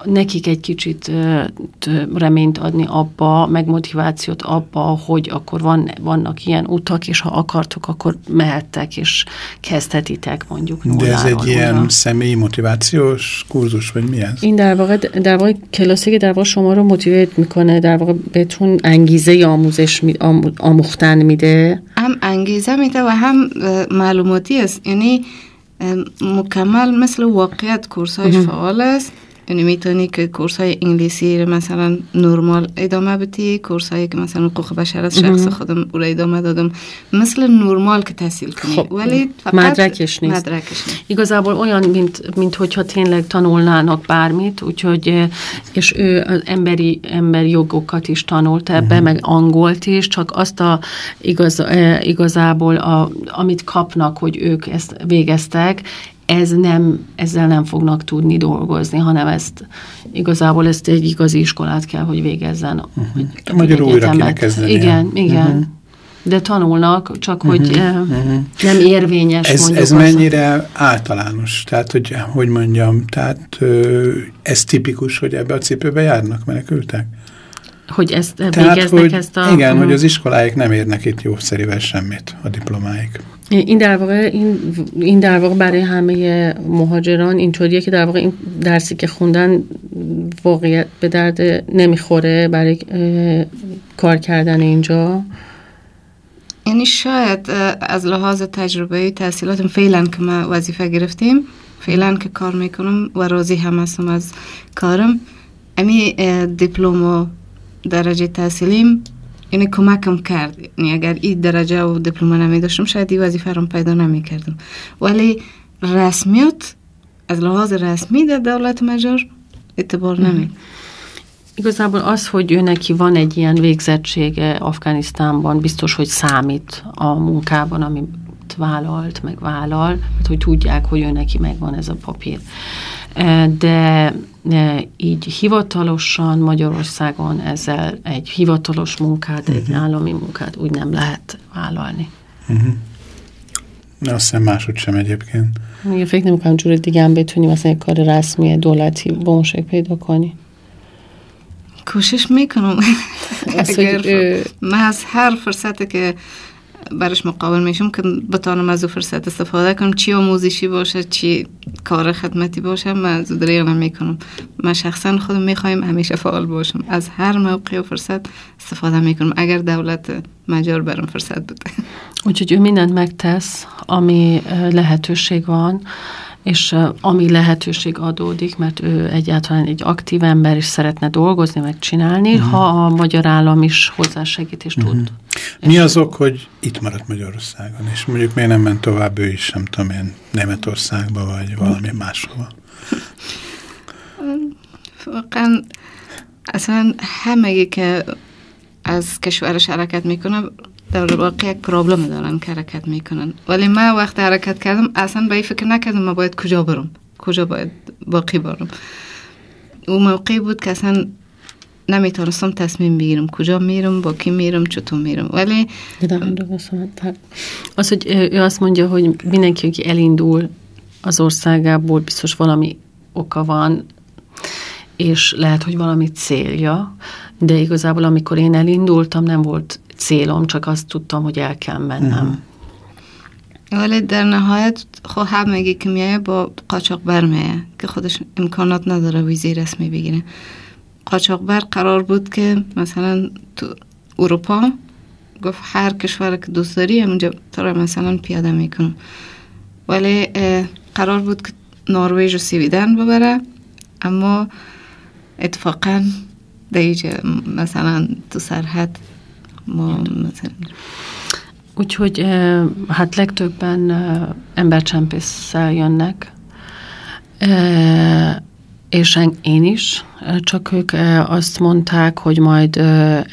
nekik egy kicsit eh, t- reményt adni abba, meg motivációt abba, hogy akkor van, vannak ilyen utak, és ha akartok, akkor mehettek, és kezdhetitek mondjuk De ez nulláról egy ilyen újra. személyi motivációs kurzus, vagy mi ez? این در واقع در واقع کلاسی که در واقع شما رو موتیویت میکنه در واقع بهتون انگیزه آموزش می آمو- آموختن میده هم انگیزه میده و هم معلوماتی است. یعنی مکمل مثل واقعیت کورس های فعال است. یعنی میتونی که کورس های انگلیسی رو مثلا نرمال ادامه بدی کورس هایی که مثلا حقوق بشر از شخص خودم او رو ادامه دادم مثل نرمال که تحصیل کنی خب، ولی فقط مدرکش نیست. مدرکش نیست Igazából olyan, mint, mint hogyha tényleg tanulnának bármit, úgyhogy, eh, és ő az emberi, emberi jogokat is tanult ebbe, meg angolt is, csak azt a igaz, eh, igazából, a, amit kapnak, hogy ők ezt végeztek, ez nem, ezzel nem fognak tudni dolgozni, hanem ezt igazából ezt egy igazi iskolát kell, hogy végezzen. Uh-huh. Magyarul újra kéne kezdenie. Igen, igen. Uh-huh. De tanulnak, csak hogy uh-huh. nem érvényes Ez, mondjuk ez az- mennyire általános? Tehát, hogy, hogy mondjam, tehát ez tipikus, hogy ebbe a cipőbe járnak menekültek? Hogy ezt Tehát, végeznek hogy, ezt a... Igen, Mhm. hogy az iskoláik nem érnek itt jószerivel semmit, a diplomáik. این در واقع این, این در واقع برای همه مهاجران اینطوریه که در واقع این درسی که خوندن واقعیت به درد نمی‌خوره برای کار کردن اینجا یعنی شاید از لحاظ تجربه تحصیلاتم فعلا که ما وظیفه گرفتیم فعلا که کار می‌کنم و راضی هم هستم از کارم امی دیپلم و درجه تحصیلیم یعنی کمکم کرد یعنی اگر این درجه و دیپلم نمی داشتم شاید این وظیفه رو پیدا نمی کردم ولی رسمیت از لحاظ رسمی در دولت مجار اعتبار نمی Igazából az, hogy ő neki van egy ilyen végzettsége Afganisztánban, biztos, hogy számít a munkában, amit vállalt, meg vállal, mert hogy tudják, hogy ő neki megvan ez a papír. E, De e, E, így hivatalosan Magyarországon ezzel egy hivatalos munkát, uh -huh. egy mhm. állami munkát úgy nem lehet vállalni. Mhm. Uh -huh. Azt hiszem máshoď sem egyébként. Ugye féknem kell csúrít igen betűnni, azt egy karra rászmi egy dolláci bomség pédakolni. Kúsis mikor? Ez, hogy... Más hár forszátok برش مقابل میشم که بتانم از او فرصت استفاده کنم. چی آموزشی باشه چی کار خدمتی باشه من از او دریغ نمی‌کنم. من شخصا خودم می‌خوایم همیشه فعال باشم. از هر موقع و فرصت استفاده می‌کنم. اگر دولت مجار برام فرصت بده. Úgyhogy ő mindent megtesz, ö, lehetőség és ami lehetőség adódik, mert ő egyáltalán egy aktív ember, és szeretne dolgozni, megcsinálni, uh-huh. Mhm. ha a magyar állam is hozzásegít mhm. és uh-huh. tud. Mi és az ok, hogy itt maradt Magyarországon, és mondjuk miért nem ment tovább ő is, nem tudom én, Németországba, vagy valami máshova? Aztán hát megyik az kisvárosárakat, mikor در واقع یک پرابلم دارن که حرکت میکنن ولی من وقت حرکت کردم اصلا به این فکر نکردم من باید کجا برم کجا باید باقی برم اون موقعی بود که اصلا نمیتونستم تصمیم بگیرم کجا میرم با کی میرم چطور میرم ولی De arra beszéltem. Az, hogy ö, ő azt mondja, hogy mindenki, aki elindul az országából, biztos valami oka van, és lehet, hogy valami célja, de igazából amikor én elindultam, nem volt célom, csak azt tudtam, hogy el kell mennem. ولی در نهایت خب همگی که میایه با قاچاقبر میایه که خودش امکانات نداره ویزی رسمی بگیره. قاچاقبر قرار بود که مثلا تو اروپا گفت هر کشور که دوست داری اونجا تو مثلا پیاده می‌کنم. ولی قرار بود که نروژ و سویدن ببره. اما اتفاقا در مثلا تو سرحد ma. Úgyhogy eh, hát legtöbben eh, embercsempésszel jönnek, eh, és én is, csak ők azt mondták, hogy majd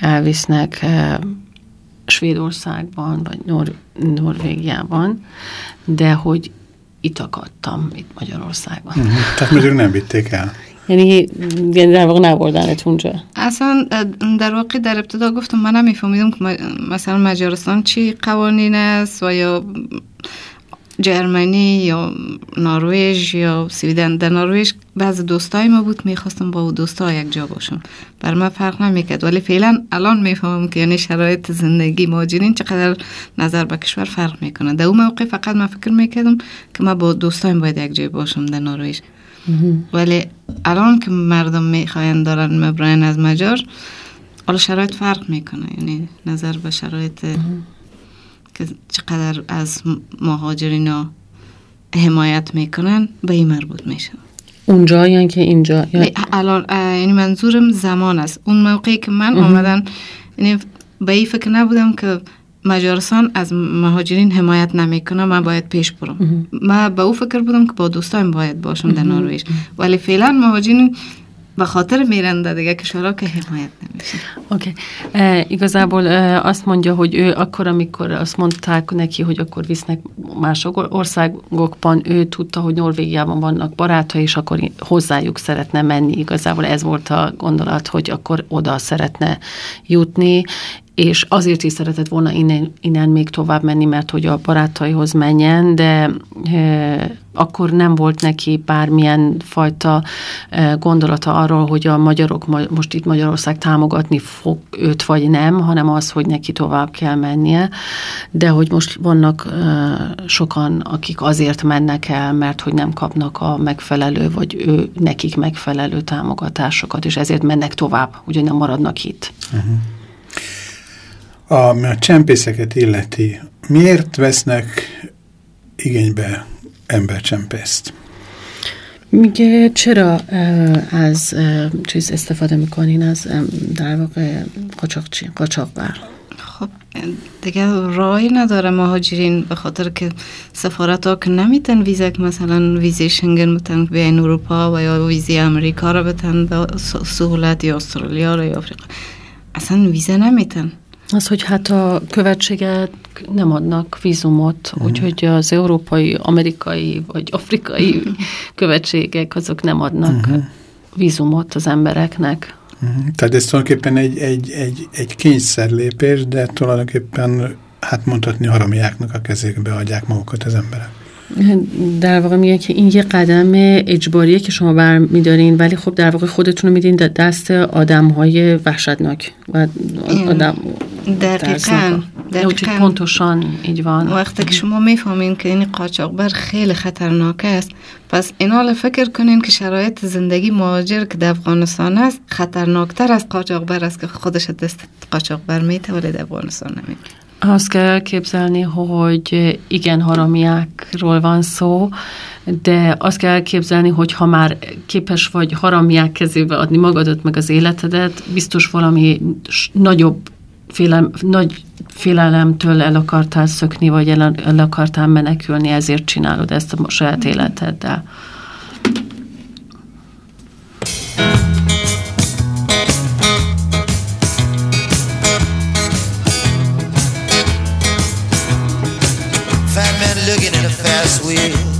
elvisznek Svédországban, vagy Nor Norvégiában, de hogy itt akadtam, itt Magyarországon. Mhm. Tehát magyarul nem vitték el. یعنی یعنی در واقع نبردنت اونجا اصلا در واقع در ابتدا گفتم من نمیفهمیدم که مثلا مجارستان چی قوانین است و یا جرمنی یا نروژ یا سویدن در نروژ بعض دوستای ما بود می‌خواستم با او دوستا یک جا باشم. بر من فرق نمی‌کرد. ولی فعلا الان می‌فهمم که یعنی شرایط زندگی مهاجرین چقدر نظر به کشور فرق می‌کنه. در اون موقع فقط من فکر می‌کردم که من با دوستایم باید یک جای باشم در نروژ ولی الان که مردم می‌خواین دارن مبراین از مجار حالا شرایط فرق می‌کنه. یعنی نظر به شرایط که چقدر از مهاجرین ها حمایت می‌کنن به این مربوط میشه. اونجا یا اینکه اینجا یا الان یعنی منظورم زمان است. اون موقعی که من آمدن یعنی به این فکر نبودم که مجارستان از مهاجرین حمایت نمیکنه من باید پیش برم من به او فکر بودم که با دوستایم باید باشم در نروژ ولی فعلا مهاجرین به خاطر میرن در دیگه کشورها که حمایت نمیشه Oké. Okay. E, igazából e, azt mondja, hogy ő akkor, amikor azt mondták neki, hogy akkor visznek más országokban, ő tudta, hogy Norvégiában vannak barátai, és akkor hozzájuk szeretne menni. Igazából ez volt a gondolat, hogy akkor oda szeretne jutni, és azért is szeretett volna innen, innen még tovább menni, mert hogy a barátaihoz menjen, de e, akkor nem volt neki bármilyen fajta e, gondolata arról, hogy a magyarok most itt Magyarország támogatni fog őt vagy nem, hanem az, hogy neki tovább kell mennie, de hogy most vannak e, sokan, akik azért mennek el, mert hogy nem kapnak a megfelelő, vagy ő nekik megfelelő támogatásokat, és ezért mennek tovább, ugye nem maradnak itt. Uh-huh. Ami a csempészeket illeti, miért igénybe embercsempészt? میگه چرا از چیز استفاده می‌کنین از در واقع قاچاقچی قاچاقبر خب دیگه راهی نداره مهاجرین به خاطر که سفارت ها که نمیتن ویزک مثلا ویزی شنگن بتن بیاین اروپا و یا ویزی امریکا رو بتن به سهولت یا استرالیا یا افریقا اصلا ویزه نمیتن. Az, hogy hát a követséget nem adnak vízumot, mm. úgyhogy az európai, amerikai vagy afrikai követségek azok nem adnak mm. vízumot az embereknek. Mm. Tehát ez tulajdonképpen egy, egy, egy, egy kényszerlépés, de tulajdonképpen hát mondhatni haramiáknak a kezébe adják magukat az emberek. در واقع میگه که این یه قدم اجباریه که شما برمیدارین ولی خب در واقع خودتون رو میدین دست آدم های وحشتناک و آدم دقیقا دقیقا. van. وقتی که شما می‌فهمین که این قاچاقبر خیلی خطرناک است پس این حال فکر کنین که شرایط زندگی مهاجر که در افغانستان است خطرناکتر از قاچاقبر است که خودش دست قاچاقبر میته ولی در افغانستان نمیته Azt kell képzelni, hogy igen, haramiákról van szó, de azt kell képzelni, hogy ha már képes vagy haramiák kezébe adni magadat, meg az életedet, biztos valami nagyobb félelem, nagy félelemtől el akartál szökni, vagy el, el akartál menekülni, ezért csinálod ezt a saját életeddel. looking at a fast wheel.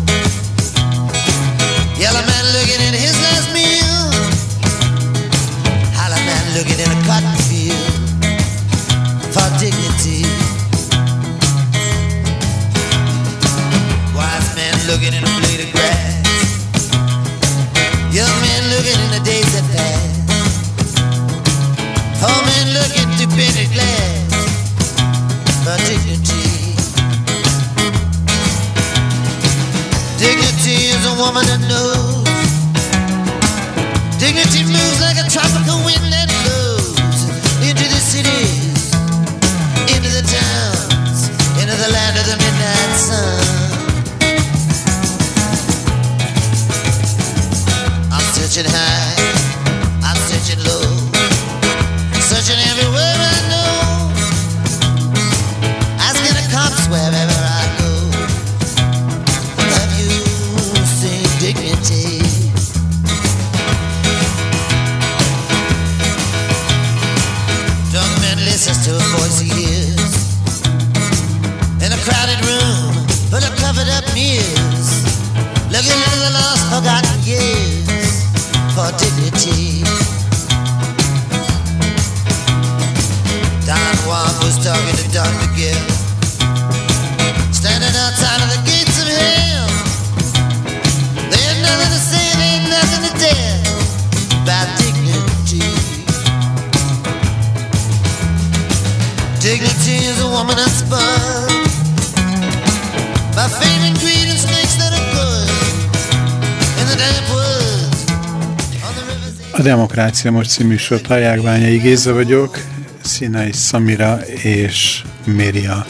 Demokrácia Most című sort hallják, Bányai Géza vagyok, Színai Szamira és Méria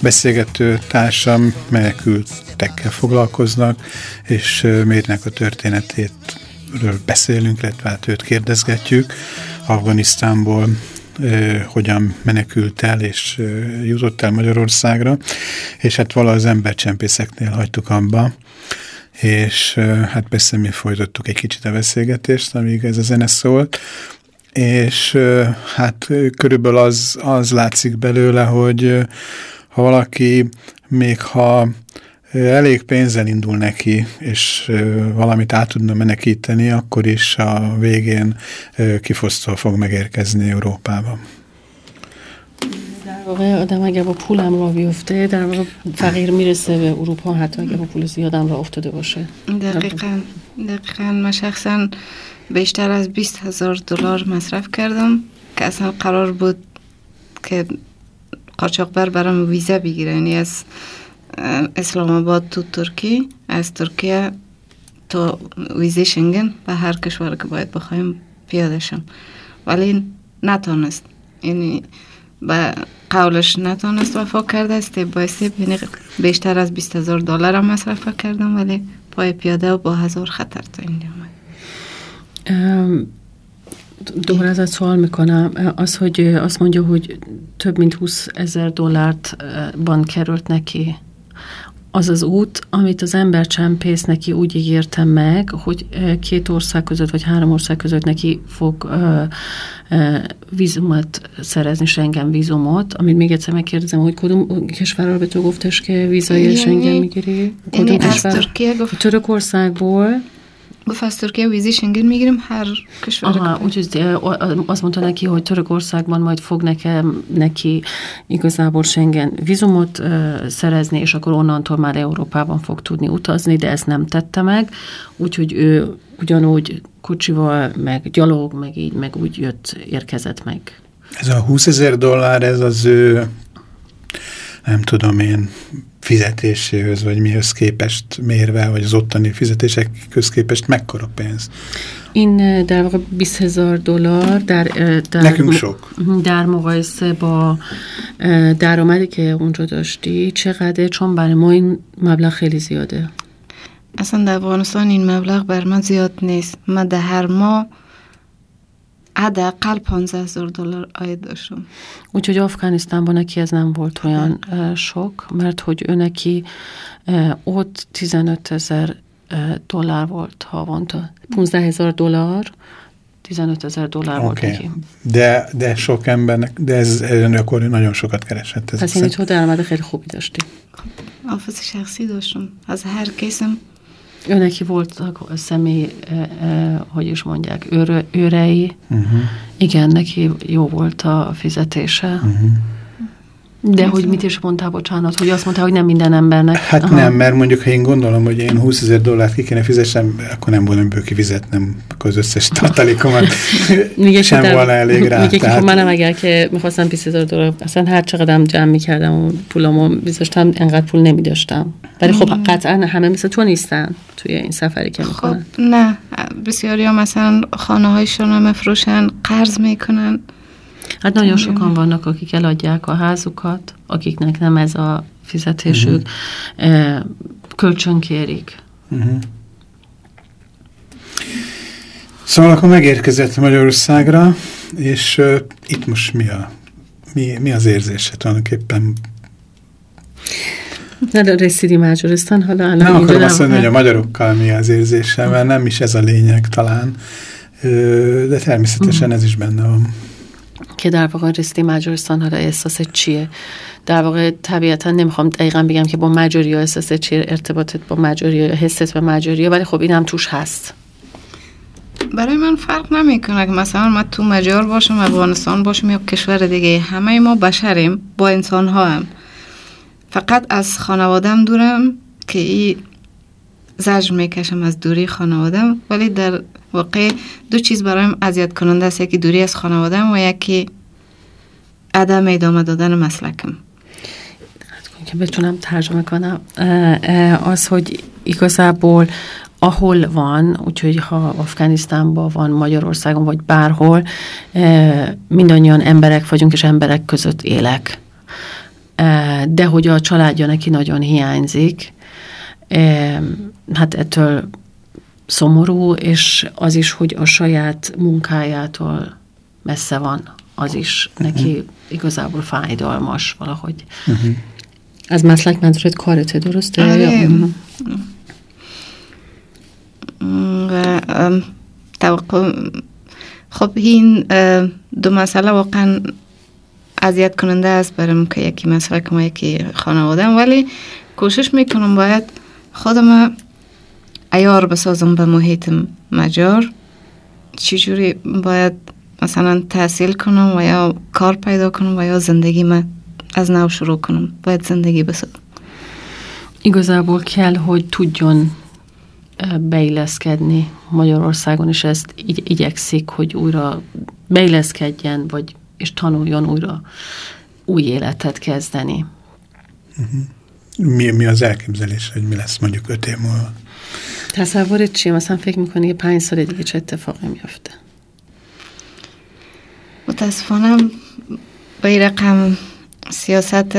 beszélgető társam menekültekkel foglalkoznak, és Mérnek a történetétről beszélünk, illetve hát őt kérdezgetjük. Afganisztánból, hogyan menekült el és jutott el Magyarországra, és hát valahogy az embercsempészeknél hagytuk abba, és hát persze mi folytattuk egy kicsit a beszélgetést, amíg ez a zene szólt, és hát körülbelül az, az látszik belőle, hogy ha valaki még ha elég pénzzel indul neki, és valamit át tudna menekíteni, akkor is a végén kifosztva fog megérkezni Európába. واقع آدم اگر با پولم را بیفته در واقع فقیر می‌رسه به اروپا حتی اگر با پول زیادم را افتاده باشه. دقیقا دقیقا. من شخصا بیشتر از 20 هزار دلار مصرف کردم که اصلا قرار بود که قاچاقبر برام ویزا بگیره یعنی از اسلام آباد تو ترکی از ترکیه تا ویزه شنگن به هر کشور که باید بخوایم پیاده شم. ولی نتانست یعنی به قولش نتانست وفا کرده. استیپ با استیپ یعنی بیشتر از 20 هزار دلار هم مصرف کردم ولی پای پیاده و با هزار خطر تا اینجا آمد دوباره سوال می‌کنم. az, hogy azt mondja, hogy több mint 20 ezer dollárt ban került neki az az út, amit az embercsempész neki úgy ígérte meg, hogy két ország között, vagy három ország között neki fog ö, ö, vízumot szerezni, Schengen vízumot, amit még egyszer megkérdezem, hogy kodom, és vállal betogov teske víza és Schengen migiré. Törökországból befásztorkevízésen germégrim hár Aha, úgyhogy azt mondta neki, hogy Törökországban majd fog nekem, neki igazából Schengen vízumot szerezni, és akkor onnantól már Európában fog tudni utazni, de ezt nem tette meg, úgyhogy ő ugyanúgy kocsival, meg gyalog, meg így, meg úgy jött, érkezett meg. Ez a 20 ezer dollár, ez az ő nem tudom én, fizetéséhöz, vagy mihez képest mérve, vagy az ottani fizetések képest mekkora pénz? این در واقع 20 هزار دلار در, در Nekünk sok. در مقایسه با درآمدی که اونجا داشتی چقدر چون برای ما این مبلغ خیلی زیاده اصلا در افغانستان این مبلغ بر من زیاد نیست من در هر ماه حداقل 15 هزار دلار آید داشتم Úgyhogy Afganisztánban neki ez nem volt olyan uh, sok, mert hogy ő neki uh, ott 15 ezer uh, dollár volt havonta. 15 ezer dollár, 15 ezer dollár volt Oké. neki. De, de sok embernek, de ez, ez akkor nagyon sokat keresett. Ez پس یعنی تو درآمد خیلی خوبی داشتی. آفیس شخصی داشتم از هر کسم ő neki voltak személy, uh, uh, hogy is mondják, őrö, őrei. uh-huh. Igen, neki jó volt a fizetése. Uh-huh. De hogy mit is mondtál, bocsánat, hogy azt mondtál, hogy nem minden embernek. Hát Aha. nem, mert mondjuk, ha én gondolom, hogy én 20 ezer dollárt ki kéne fizessem, akkor nem volna ebből kifizetnem az összes tartalékomat. sem volna elég rá. خب Tehát, منم اگر که می‌خواستم 20 هزار دلار اصلا هر چقدرم جمع می‌کردم و پولامو میذاشتم انقدر پول نمیداشتم ولی خب قطعا همه مثل تو نیستن توی این سفری که خب می‌کنن نه بسیاری ها مثلا خانه هایشون رو مفروشن قرض می‌کنن Hát nagyon sokan vannak, akik eladják a házukat, akiknek nem ez a fizetésük, uh-huh. kölcsönkérik. Uh-huh. Szóval akkor megérkezett Magyarországra, és uh, itt most mi, a, mi, mi az érzése tulajdonképpen? Nagyon részidi mágyoroztan, ha Nem akarom azt mondani, hogy a magyarokkal mi az érzése, mert nem is ez a lényeg talán, de természetesen mhm. ez is benne van. که در واقع رسیدی مجارستان حالا احساس چیه؟ در واقع طبیعتا نمی‌خوام دقیقا بگم که با مجاری ها احساس چیه ارتباطت با مجاری ها حست به مجاری ولی خب این هم توش هست. برای من فرق نمی‌کنه که مثلا من تو مجار باشم افغانستان باشم یا کشور دیگه. همه ما بشریم با انسان ها هم فقط از خانوادم دورم که این زجر می‌کشم از دوری خانوادم ولی در واقع دو چیز برایم اذیت کننده است یکی دوری از خانوادم و یکی عدم ادامه دادن مسلکم که بتونم ترجمه کنم az, hogy igazából ahol van, úgyhogy ha Afganisztánban van, Magyarországon vagy bárhol, eh, mindannyian emberek vagyunk, és emberek között élek. Eh, De hogy a családja neki nagyon hiányzik, eh, hát ettől szomorú, és az is, hogy a saját munkájától messze van, az is neki igazából fájdalmas valahogy. Uh-huh. از مسلک منظورت کارته درسته؟ آره. یا- مهم. و ام، توقع خب این اه، دو مسئله واقعا اذیت کننده است برام که یکی مسئله و یکی خانوادم ولی کوشش میکنم باید خودم ایار بسازم به محیط مجار چجوری باید مثلا تحصیل کنم و یا کار پیدا کنم و یا زندگی من از نو شروع کنم باید زندگی بسازم Igazából kell, hogy tudjon ö, beilleszkedni Magyarországon, és ezt igy- igyekszik, hogy újra beilleszkedjen, vagy és tanuljon újra új életet kezdeni. Mi, mi az elképzelés, hogy mi lesz mondjuk öt év múlva? تصورت چیه مثلا فکر می‌کنی که پنج سال دیگه چه اتفاقی میفته متاسفانه به این رقم سیاست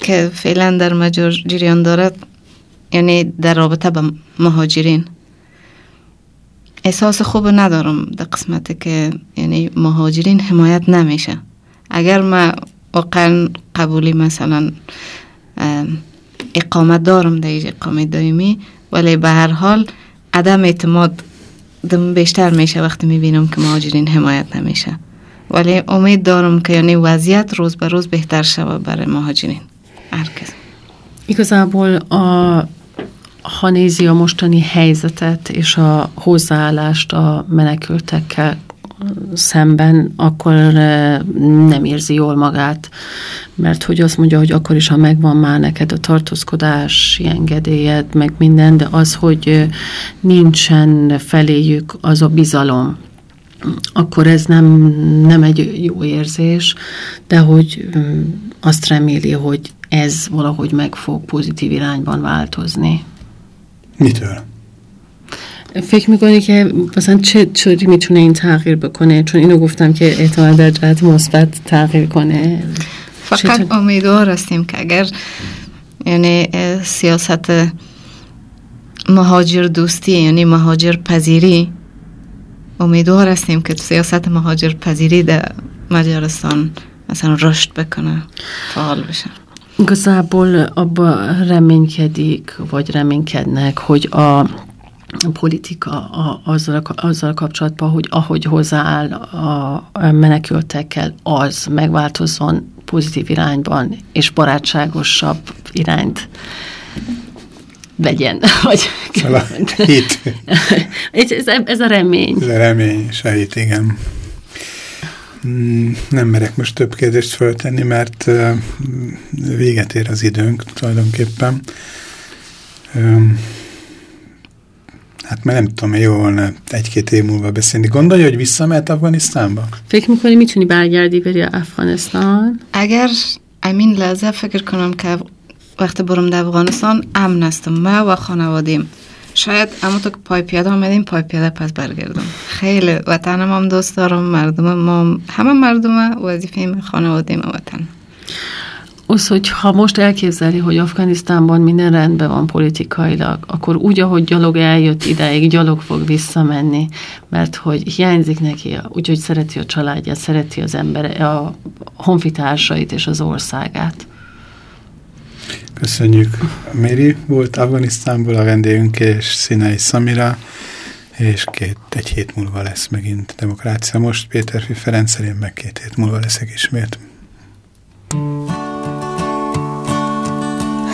که فعلا در مجور جریان دارد یعنی در رابطه به مهاجرین احساس خوب ندارم در قسمتی که یعنی مهاجرین حمایت نمیشه اگر ما واقعا قبولی مثلا اقامت دارم در اینجا اقامه دائمی ولی به هر حال عدم اعتماد دم بیشتر میشه وقتی می‌بینم که مهاجرین حمایت نمیشه. ولی امید دارم که یعنی وضعیت روز به روز بهتر شود برای مهاجرین. هرکس Igazából a, ha nézi a mostani helyzetet és a hozzáállást a menekültekkel szemben, akkor nem érzi jól mert hogy azt mondja, hogy akkor is, ha megvan már neked a tartózkodási engedélyed, meg minden, de az, hogy eh, nincsen feléjük az a bizalom, akkor ez nem, nem egy jó érzés, de hogy mm, azt reméli, hogy ez valahogy meg fog pozitív irányban változni. Mitől? فکر میکنی که مثلا چه چوری میتونه این تغییر بکنه چون اینو گفتم که احتمال در جهت مثبت تغییر کنه فقط چطور؟ امیدوار هستیم که اگر یعنی اه، سیاست مهاجر دوستی یعنی مهاجر پذیری امیدوار هستیم که سیاست مهاجر پذیری در مجارستان مثلا رشد بکنه فعال بشه Igazából abba reménykedik, vagy reménykednek, hogy a politika a, azzal, azzal kapcsolatban, hogy ahogy hozzááll a, menekültekkel, az megváltozzon pozitív irányban, és barátságosabb irányt vegyen. Vagy, Szóval a hit, ez, ez, ez a remény. ez a remény és a hit, igen. Mm, Nem merek most több kérdést föltenni, mert véget ér az időnk tulajdonképpen. Öm, Hát már nem tudom, jó volna egy-két év múlva beszélni. Gondolja, hogy visszamehet Afganisztánba? فکر می‌کنی می‌تونی برگردی بری افغانستان اگر امین لحظه فکر کنم که وقتی برم در افغانستان امن هستم ما و خانوادیم شاید همونطور که پای پیاده آمدیم پای پیاده پس برگردم خیلی وطنم هم دوست دارم مردم هم- همه مردم وظیفه خانوادیم وطن Az, hogy ha most elképzeli, hogy Afganisztánban minden rendben van politikailag, akkor úgy, ahogy gyalog eljött ideig, gyalog fog visszamenni, mert hogy hiányzik neki, úgyhogy szereti a családját, szereti az ember, a honfitársait és az országát. Köszönjük. Méri volt Afganisztánból a vendégünk, és Színei Szamira, és két, egy hét múlva lesz megint demokrácia. Most Péterfi Ferenc, én meg két hét múlva leszek ismét.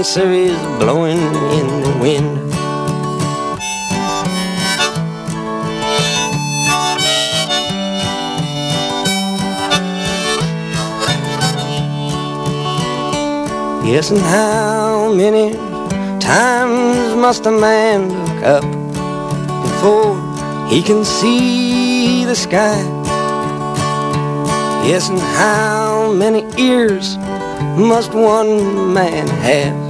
answer is blowing in the wind. Yes, and how many times must a man look up before he can see the sky? Yes, and how many ears must one man have